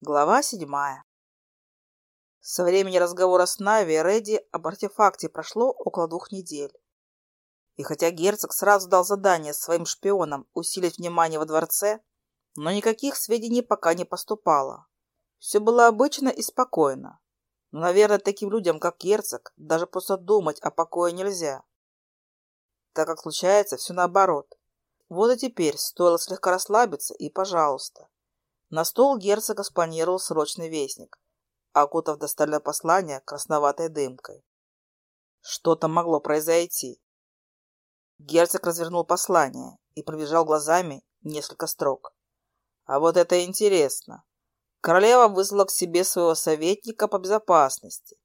Глава седьмая. Со времени разговора с Нави и Редди об артефакте прошло около двух недель. И хотя герцог сразу дал задание своим шпионам усилить внимание во дворце, но никаких сведений пока не поступало. Все было обычно и спокойно. Но, наверное, таким людям, как герцог, даже просто думать о покое нельзя. Так как случается все наоборот. Вот и теперь стоило слегка расслабиться и пожалуйста. На стол герцога спланировал срочный вестник, окутав достальное послание красноватой дымкой. Что-то могло произойти. Герцог развернул послание и пробежал глазами несколько строк. А вот это интересно. Королева вызвала к себе своего советника по безопасности.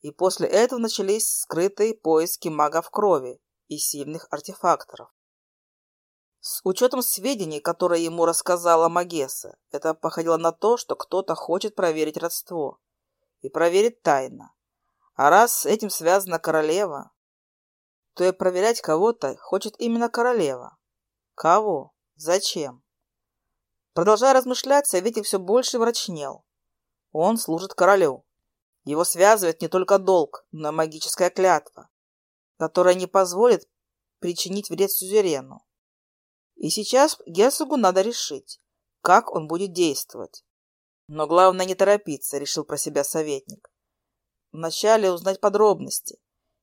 И после этого начались скрытые поиски магов крови и сильных артефакторов. С Учетом сведений, которые ему рассказала Магеса, это походило на то, что кто-то хочет проверить родство. И проверить тайно. А раз с этим связана королева, то и проверять кого-то хочет именно королева. Кого? Зачем? Продолжая размышлять, советник все больше мрачнел. Он служит королю. Его связывает не только долг, но и магическая клятва, которая не позволит причинить вред сюзерену. И сейчас герцогу надо решить, как он будет действовать. Но главное не торопиться, решил про себя советник. Вначале узнать подробности.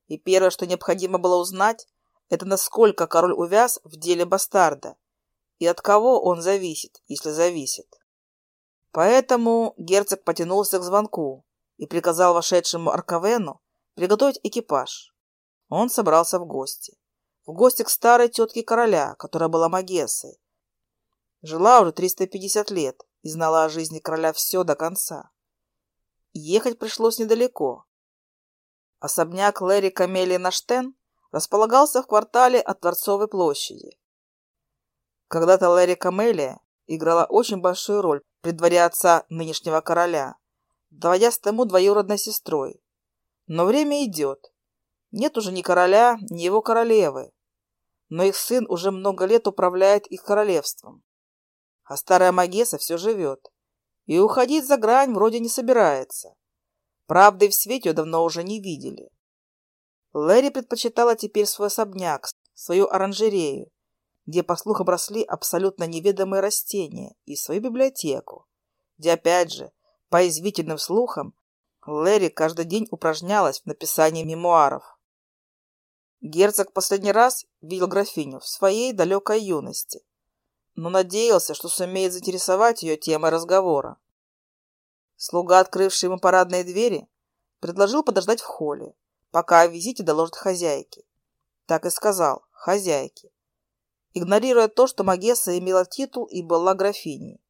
И первое, что необходимо было узнать, это насколько король увяз в деле бастарда и от кого он зависит, если зависит. Поэтому герцог потянулся к звонку и приказал вошедшему Аркавену приготовить экипаж. Он собрался в гости в гости к старой тетке короля, которая была Магессой. Жила уже 350 лет и знала о жизни короля все до конца. Ехать пришлось недалеко. Особняк Лэри Камелии Наштен располагался в квартале от Дворцовой площади. Когда-то Лэри Камелия играла очень большую роль при дворе отца нынешнего короля, доводясь тому двоюродной сестрой. Но время идет. Нет уже ни короля, ни его королевы но их сын уже много лет управляет их королевством. А старая Магеса все живет. И уходить за грань вроде не собирается. Правды и в свете ее давно уже не видели. Лэри предпочитала теперь свой особняк, свою оранжерею, где, по слухам, росли абсолютно неведомые растения, и свою библиотеку, где, опять же, по извительным слухам, Лэри каждый день упражнялась в написании мемуаров. Герцог последний раз видел графиню в своей далекой юности, но надеялся, что сумеет заинтересовать ее темой разговора. Слуга, открывший ему парадные двери, предложил подождать в холле, пока о визите доложат хозяйке. Так и сказал «хозяйке», игнорируя то, что Магесса имела титул и была графиней.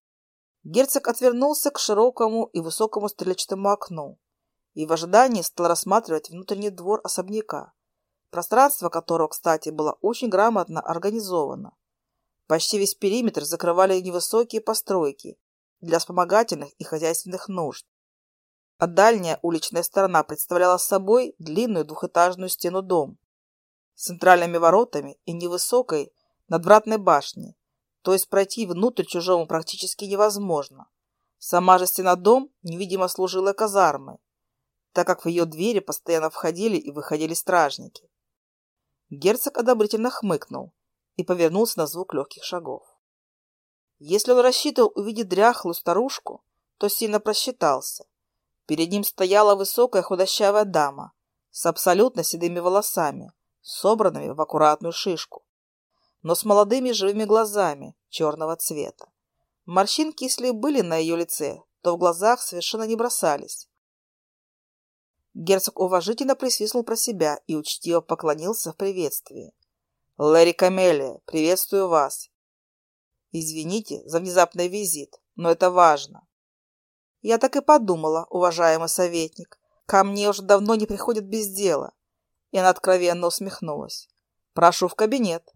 Герцог отвернулся к широкому и высокому стрельчатому окну и в ожидании стал рассматривать внутренний двор особняка пространство которого, кстати, было очень грамотно организовано. Почти весь периметр закрывали невысокие постройки для вспомогательных и хозяйственных нужд. А дальняя уличная сторона представляла собой длинную двухэтажную стену дом с центральными воротами и невысокой надвратной башней, то есть пройти внутрь чужому практически невозможно. Сама же стена дом невидимо служила казармой, так как в ее двери постоянно входили и выходили стражники. Герцог одобрительно хмыкнул и повернулся на звук легких шагов. Если он рассчитывал увидеть дряхлую старушку, то сильно просчитался. Перед ним стояла высокая худощавая дама с абсолютно седыми волосами, собранными в аккуратную шишку, но с молодыми живыми глазами черного цвета. Морщинки, если были на ее лице, то в глазах совершенно не бросались. Герцог уважительно присвистнул про себя и учтиво поклонился в приветствии. «Лэри Камелия, приветствую вас!» «Извините за внезапный визит, но это важно». «Я так и подумала, уважаемый советник. Ко мне уже давно не приходят без дела». И она откровенно усмехнулась. «Прошу в кабинет».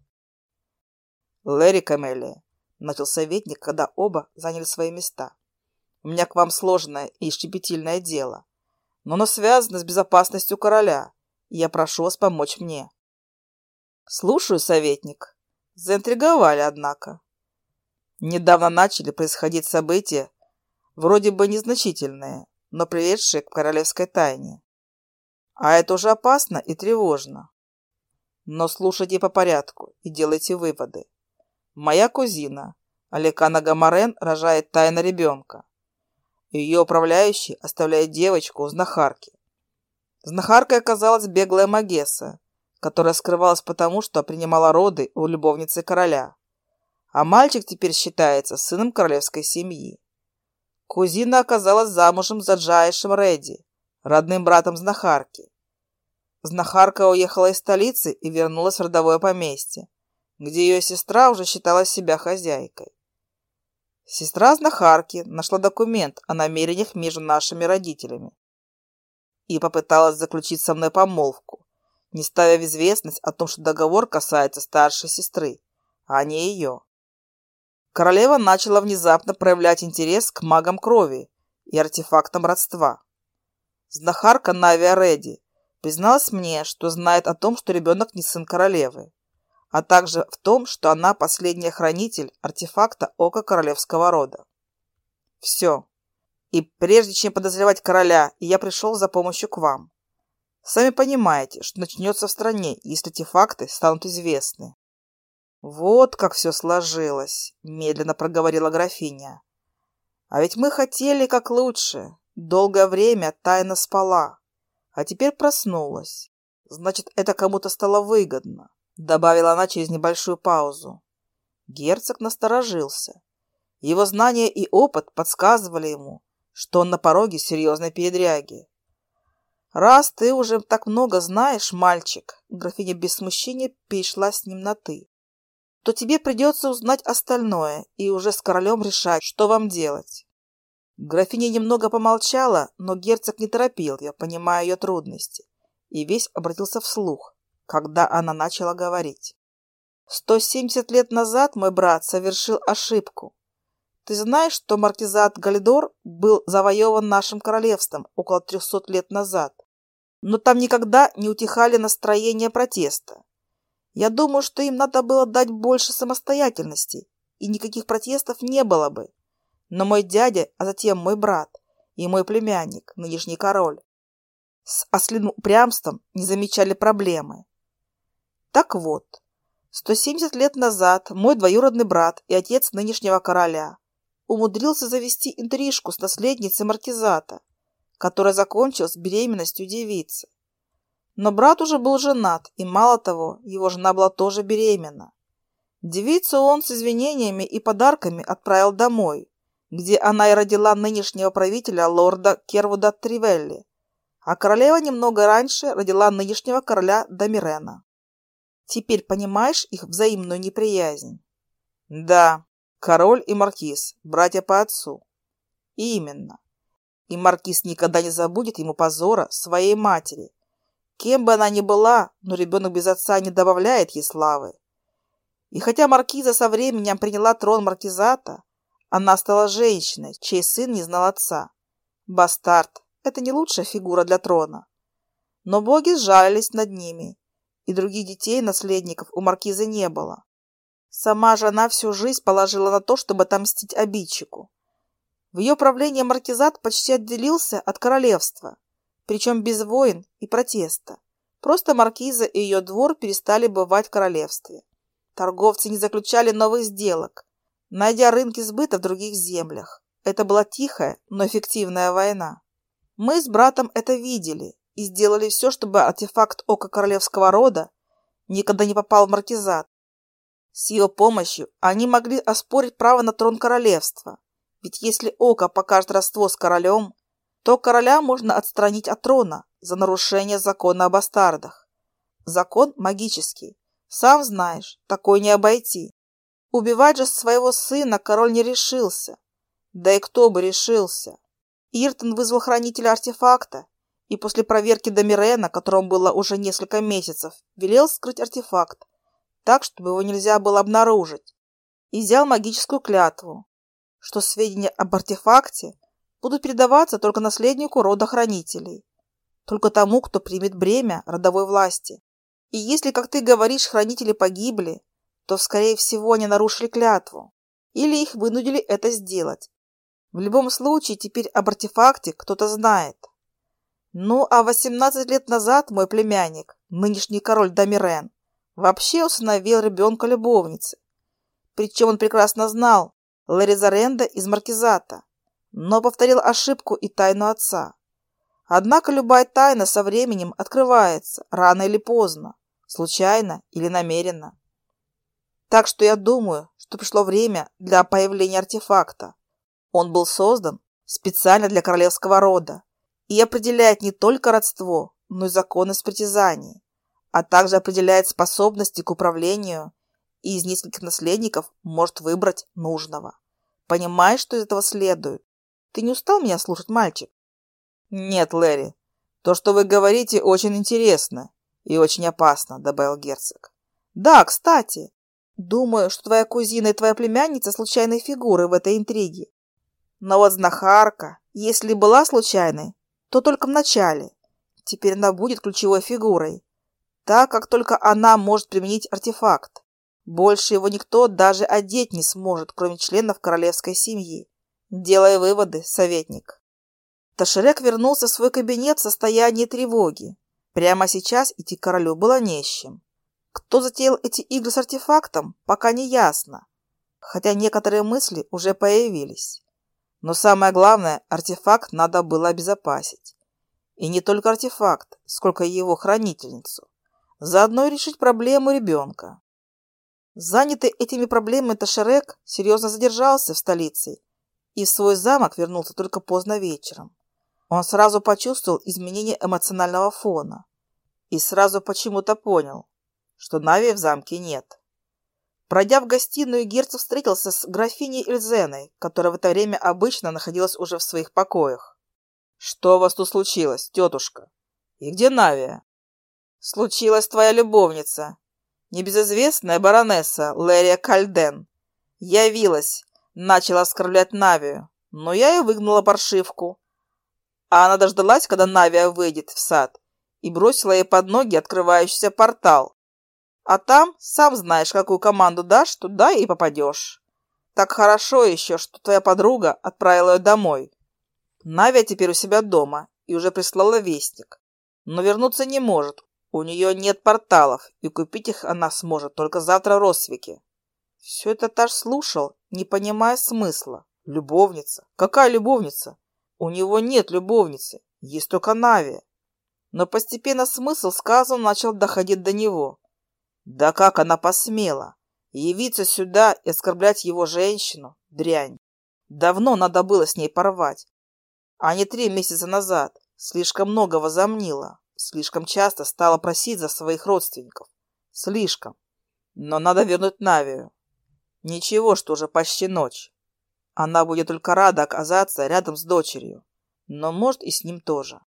«Лэри Камелия, начал советник, когда оба заняли свои места. «У меня к вам сложное и щепетильное дело. но оно связано с безопасностью короля, и я прошу вас помочь мне. Слушаю, советник. Заинтриговали, однако. Недавно начали происходить события, вроде бы незначительные, но приведшие к королевской тайне. А это уже опасно и тревожно. Но слушайте по порядку и делайте выводы. Моя кузина, Аликана Гамарен, рожает тайно ребенка. Ее управляющий оставляет девочку у знахарки. Знахаркой оказалась беглая Магесса, которая скрывалась потому, что принимала роды у любовницы короля. А мальчик теперь считается сыном королевской семьи. Кузина оказалась замужем за Джаишем Редди, родным братом знахарки. Знахарка уехала из столицы и вернулась в родовое поместье, где ее сестра уже считала себя хозяйкой. Сестра знахарки нашла документ о намерениях между нашими родителями и попыталась заключить со мной помолвку, не ставя в известность о том, что договор касается старшей сестры, а не ее. Королева начала внезапно проявлять интерес к магам крови и артефактам родства. Знахарка Навиа Реди призналась мне, что знает о том, что ребенок не сын королевы а также в том, что она последняя хранитель артефакта Ока Королевского рода. Все. И прежде чем подозревать короля, я пришел за помощью к вам. Сами понимаете, что начнется в стране, если эти факты станут известны. Вот как все сложилось, медленно проговорила графиня. А ведь мы хотели как лучше. Долгое время тайна спала, а теперь проснулась. Значит, это кому-то стало выгодно. добавила она через небольшую паузу. Герцог насторожился. Его знания и опыт подсказывали ему, что он на пороге серьезной передряги. «Раз ты уже так много знаешь, мальчик», — графиня без смущения перешла с ним на «ты», то тебе придется узнать остальное и уже с королем решать, что вам делать. Графиня немного помолчала, но герцог не торопил ее, понимая ее трудности, и весь обратился вслух, когда она начала говорить. «Сто семьдесят лет назад мой брат совершил ошибку. Ты знаешь, что маркизат Галидор был завоеван нашим королевством около трехсот лет назад, но там никогда не утихали настроения протеста. Я думаю, что им надо было дать больше самостоятельности, и никаких протестов не было бы. Но мой дядя, а затем мой брат и мой племянник, нынешний король, с ослиным упрямством не замечали проблемы. Так вот, 170 лет назад мой двоюродный брат и отец нынешнего короля умудрился завести интрижку с наследницей маркизата, которая закончилась беременностью девицы. Но брат уже был женат, и мало того, его жена была тоже беременна. Девицу он с извинениями и подарками отправил домой, где она и родила нынешнего правителя лорда Кервуда Тривелли, а королева немного раньше родила нынешнего короля Дамирена теперь понимаешь их взаимную неприязнь? Да, король и маркиз, братья по отцу. Именно. И маркиз никогда не забудет ему позора своей матери. Кем бы она ни была, но ребенок без отца не добавляет ей славы. И хотя маркиза со временем приняла трон маркизата, она стала женщиной, чей сын не знал отца. Бастард – это не лучшая фигура для трона. Но боги сжалились над ними и других детей, наследников у маркиза не было. Сама же она всю жизнь положила на то, чтобы отомстить обидчику. В ее правлении маркизат почти отделился от королевства, причем без войн и протеста. Просто маркиза и ее двор перестали бывать в королевстве. Торговцы не заключали новых сделок, найдя рынки сбыта в других землях. Это была тихая, но эффективная война. Мы с братом это видели и сделали все, чтобы артефакт Ока Королевского рода никогда не попал в маркизат. С его помощью они могли оспорить право на трон королевства, ведь если Ока покажет родство с королем, то короля можно отстранить от трона за нарушение закона о бастардах. Закон магический. Сам знаешь, такой не обойти. Убивать же своего сына король не решился. Да и кто бы решился? Иртон вызвал хранителя артефакта и после проверки Домирена, которому было уже несколько месяцев, велел скрыть артефакт, так, чтобы его нельзя было обнаружить, и взял магическую клятву, что сведения об артефакте будут передаваться только наследнику рода хранителей, только тому, кто примет бремя родовой власти. И если, как ты говоришь, хранители погибли, то, скорее всего, они нарушили клятву или их вынудили это сделать. В любом случае, теперь об артефакте кто-то знает. Ну, а 18 лет назад мой племянник, нынешний король Дамирен, вообще усыновил ребенка любовницы. Причем он прекрасно знал Ларри Заренда из Маркизата, но повторил ошибку и тайну отца. Однако любая тайна со временем открывается, рано или поздно, случайно или намеренно. Так что я думаю, что пришло время для появления артефакта. Он был создан специально для королевского рода и определяет не только родство, но и законы притязаний, а также определяет способности к управлению и из нескольких наследников может выбрать нужного. Понимаешь, что из этого следует? Ты не устал меня слушать, мальчик? Нет, Лэри, то, что вы говорите, очень интересно и очень опасно, добавил герцог. Да, кстати, думаю, что твоя кузина и твоя племянница случайные фигуры в этой интриге. Но вот знахарка, если была случайной, то только в начале. Теперь она будет ключевой фигурой, так как только она может применить артефакт. Больше его никто даже одеть не сможет, кроме членов королевской семьи. Делай выводы, советник. Ташерек вернулся в свой кабинет в состоянии тревоги. Прямо сейчас идти к королю было не с чем. Кто затеял эти игры с артефактом, пока не ясно. Хотя некоторые мысли уже появились. Но самое главное, артефакт надо было обезопасить. И не только артефакт, сколько и его хранительницу. Заодно и решить проблему ребенка. Занятый этими проблемами Ташерек серьезно задержался в столице и в свой замок вернулся только поздно вечером. Он сразу почувствовал изменение эмоционального фона и сразу почему-то понял, что Нави в замке нет. Пройдя в гостиную, Герцог встретился с графиней Эльзеной, которая в это время обычно находилась уже в своих покоях. «Что у вас тут случилось, тетушка? И где Навия?» «Случилась твоя любовница, небезызвестная баронесса Лерия Кальден. Явилась, начала оскорблять Навию, но я и выгнала паршивку. А она дождалась, когда Навия выйдет в сад, и бросила ей под ноги открывающийся портал, а там, сам знаешь, какую команду дашь, туда и попадешь. Так хорошо еще, что твоя подруга отправила ее домой. Навя теперь у себя дома и уже прислала вестник. Но вернуться не может. У нее нет порталов, и купить их она сможет только завтра Росвике. Все это Таш слушал, не понимая смысла. Любовница? Какая любовница? У него нет любовницы, есть только Нави. Но постепенно смысл сказан начал доходить до него. Да как она посмела? Явиться сюда и оскорблять его женщину? Дрянь. Давно надо было с ней порвать. А не три месяца назад. Слишком много возомнила. Слишком часто стала просить за своих родственников. Слишком. Но надо вернуть Навию. Ничего, что уже почти ночь. Она будет только рада оказаться рядом с дочерью. Но может и с ним тоже.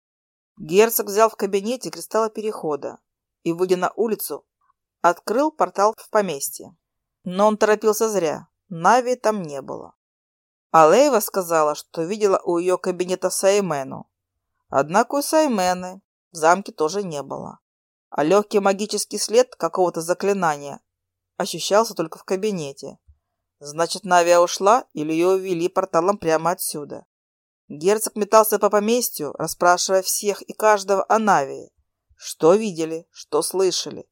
Герцог взял в кабинете кристалла перехода и, выйдя на улицу, открыл портал в поместье. Но он торопился зря. Нави там не было. Алейва сказала, что видела у ее кабинета Саймену. Однако у Саймены в замке тоже не было. А легкий магический след какого-то заклинания ощущался только в кабинете. Значит, Навия ушла или ее увели порталом прямо отсюда. Герцог метался по поместью, расспрашивая всех и каждого о Навии. Что видели, что слышали,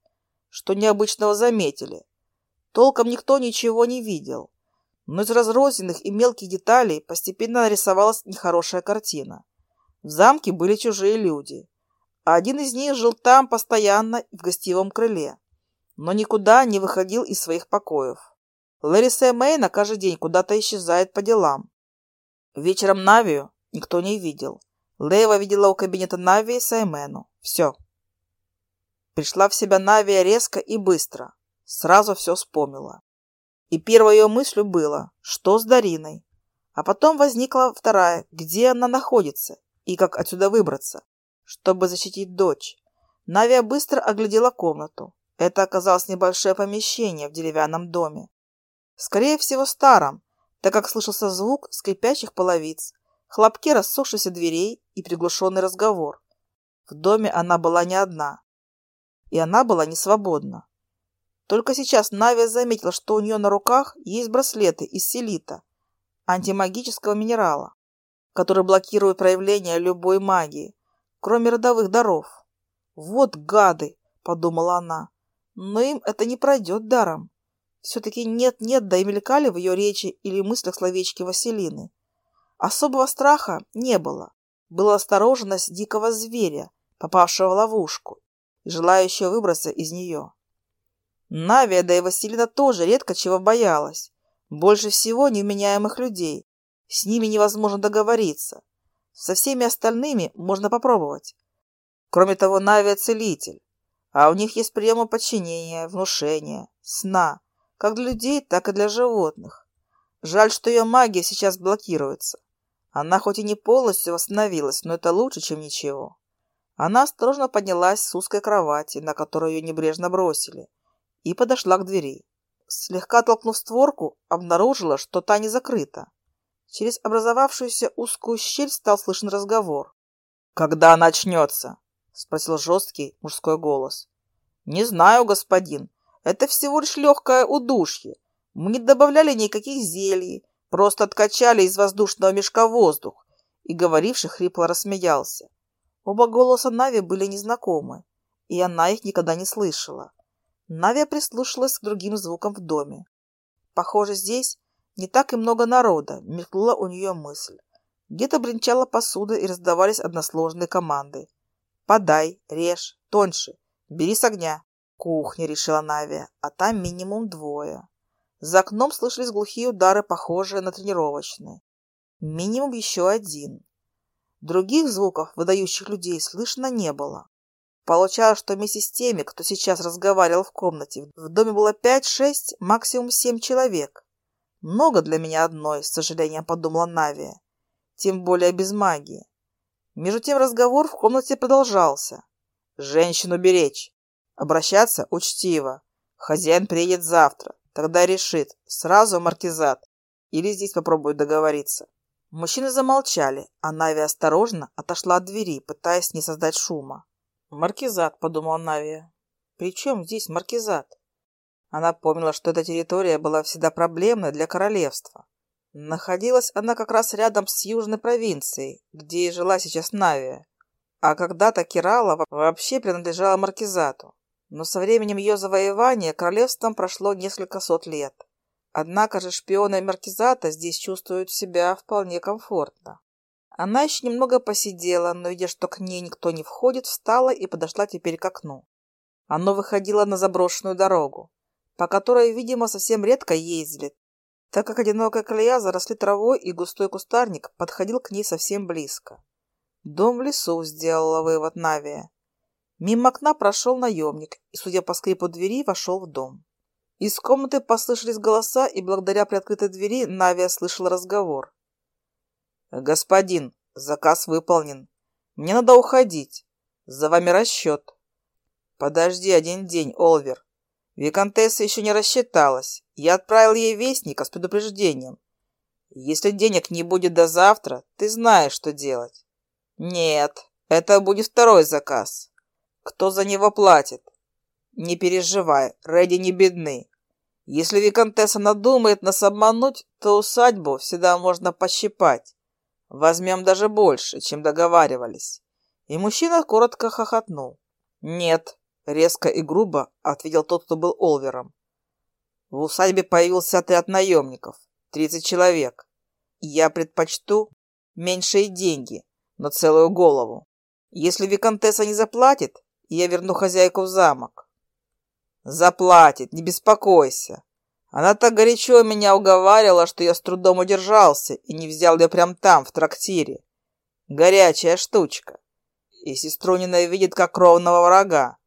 что необычного заметили. Толком никто ничего не видел. Но из разрозненных и мелких деталей постепенно нарисовалась нехорошая картина. В замке были чужие люди. А один из них жил там постоянно в гостевом крыле, но никуда не выходил из своих покоев. Лариса Мэйна каждый день куда-то исчезает по делам. Вечером Навию никто не видел. Лейва видела у кабинета Нави и Саймену. Все пришла в себя Навия резко и быстро. Сразу все вспомнила. И первой ее мыслью было, что с Дариной. А потом возникла вторая, где она находится и как отсюда выбраться, чтобы защитить дочь. Навия быстро оглядела комнату. Это оказалось небольшое помещение в деревянном доме. Скорее всего, старом, так как слышался звук скрипящих половиц, хлопки рассохшихся дверей и приглушенный разговор. В доме она была не одна и она была не свободна. Только сейчас Навия заметила, что у нее на руках есть браслеты из селита, антимагического минерала, который блокирует проявление любой магии, кроме родовых даров. «Вот гады!» – подумала она. «Но им это не пройдет даром. Все-таки нет-нет, да и мелькали в ее речи или мыслях словечки Василины. Особого страха не было. Была осторожность дикого зверя, попавшего в ловушку, желающего выбраться из нее. Навия, да и Василина тоже редко чего боялась. Больше всего невменяемых людей. С ними невозможно договориться. Со всеми остальными можно попробовать. Кроме того, Навия – целитель. А у них есть приемы подчинения, внушения, сна. Как для людей, так и для животных. Жаль, что ее магия сейчас блокируется. Она хоть и не полностью восстановилась, но это лучше, чем ничего. Она осторожно поднялась с узкой кровати, на которую ее небрежно бросили, и подошла к двери. Слегка толкнув створку, обнаружила, что та не закрыта. Через образовавшуюся узкую щель стал слышен разговор. «Когда начнется? – спросил жесткий мужской голос. «Не знаю, господин. Это всего лишь легкое удушье. Мы не добавляли никаких зелий, просто откачали из воздушного мешка воздух». И говоривший хрипло рассмеялся. Оба голоса Нави были незнакомы, и она их никогда не слышала. Нави прислушалась к другим звукам в доме. Похоже, здесь не так и много народа, мелькнула у нее мысль. Где-то бренчала посуда и раздавались односложные команды. «Подай, режь, тоньше, бери с огня». «Кухня», — решила Нави, — «а там минимум двое». За окном слышались глухие удары, похожие на тренировочные. Минимум еще один. Других звуков, выдающих людей, слышно не было. Получалось, что вместе с теми, кто сейчас разговаривал в комнате, в доме было 5-6, максимум 7 человек. Много для меня одной, с сожалением подумала Навия. Тем более без магии. Между тем разговор в комнате продолжался. «Женщину беречь. Обращаться учтиво. Хозяин приедет завтра. Тогда решит, сразу маркизат. Или здесь попробует договориться». Мужчины замолчали, а Нави осторожно отошла от двери, пытаясь не создать шума. «Маркизат», — подумал Нави. «При чем здесь маркизат?» Она помнила, что эта территория была всегда проблемной для королевства. Находилась она как раз рядом с южной провинцией, где и жила сейчас Нави, А когда-то Кирала вообще принадлежала маркизату. Но со временем ее завоевания королевством прошло несколько сот лет. Однако же шпионы маркизата здесь чувствуют себя вполне комфортно. Она еще немного посидела, но, видя, что к ней никто не входит, встала и подошла теперь к окну. Оно выходило на заброшенную дорогу, по которой, видимо, совсем редко ездили, так как одинокая колея заросли травой и густой кустарник подходил к ней совсем близко. Дом в лесу, сделала вывод Навия. Мимо окна прошел наемник и, судя по скрипу двери, вошел в дом. Из комнаты послышались голоса, и благодаря приоткрытой двери Навия слышал разговор. «Господин, заказ выполнен. Мне надо уходить. За вами расчет». «Подожди один день, Олвер. Викантесса еще не рассчиталась. Я отправил ей вестника с предупреждением. Если денег не будет до завтра, ты знаешь, Не переживай, Рэдди не бедны. Если виконтесса надумает нас обмануть, то усадьбу всегда можно пощипать. Возьмем даже больше, чем договаривались. И мужчина коротко хохотнул. Нет, резко и грубо ответил тот, кто был Олвером. В усадьбе появился отряд наемников. тридцать человек. Я предпочту меньшие деньги, на целую голову. Если виконтесса не заплатит, я верну хозяйку в замок. Заплатит, не беспокойся. Она так горячо меня уговаривала, что я с трудом удержался и не взял ее прямо там, в трактире. Горячая штучка. И сестру ненавидит как ровного врага.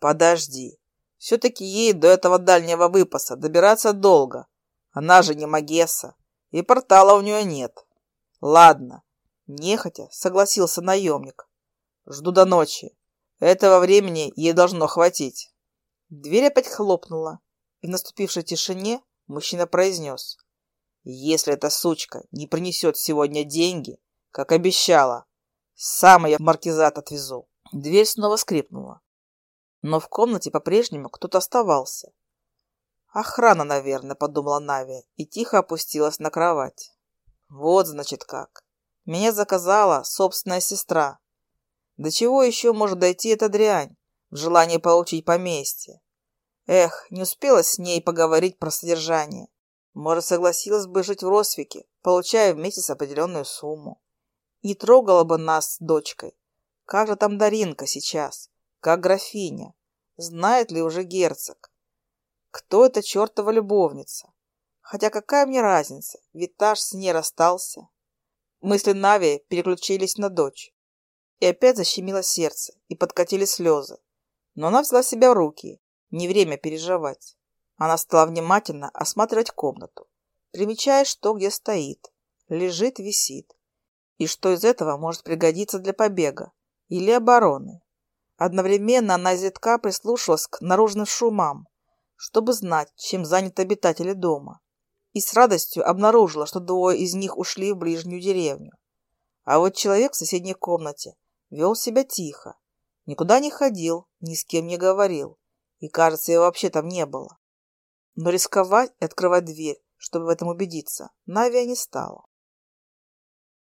Подожди. Все-таки ей до этого дальнего выпаса добираться долго. Она же не Магесса. И портала у нее нет. Ладно. Нехотя согласился наемник. Жду до ночи. Этого времени ей должно хватить. Дверь опять хлопнула, и в наступившей тишине мужчина произнес. «Если эта сучка не принесет сегодня деньги, как обещала, сам я в маркизат отвезу». Дверь снова скрипнула. Но в комнате по-прежнему кто-то оставался. «Охрана, наверное», — подумала Нави и тихо опустилась на кровать. «Вот, значит, как. Меня заказала собственная сестра. До чего еще может дойти эта дрянь? в желании получить поместье. Эх, не успела с ней поговорить про содержание. Может, согласилась бы жить в Росвике, получая в месяц определенную сумму. Не трогала бы нас с дочкой. Как же там Даринка сейчас? Как графиня? Знает ли уже герцог? Кто эта чертова любовница? Хотя какая мне разница, ведь Таш с ней расстался. Мысли Нави переключились на дочь. И опять защемило сердце, и подкатили слезы но она взяла себя в руки. Не время переживать. Она стала внимательно осматривать комнату, примечая, что где стоит, лежит, висит, и что из этого может пригодиться для побега или обороны. Одновременно она изредка прислушивалась к наружным шумам, чтобы знать, чем заняты обитатели дома, и с радостью обнаружила, что двое из них ушли в ближнюю деревню. А вот человек в соседней комнате вел себя тихо, Никуда не ходил, ни с кем не говорил. И, кажется, его вообще там не было. Но рисковать и открывать дверь, чтобы в этом убедиться, Навия не стала.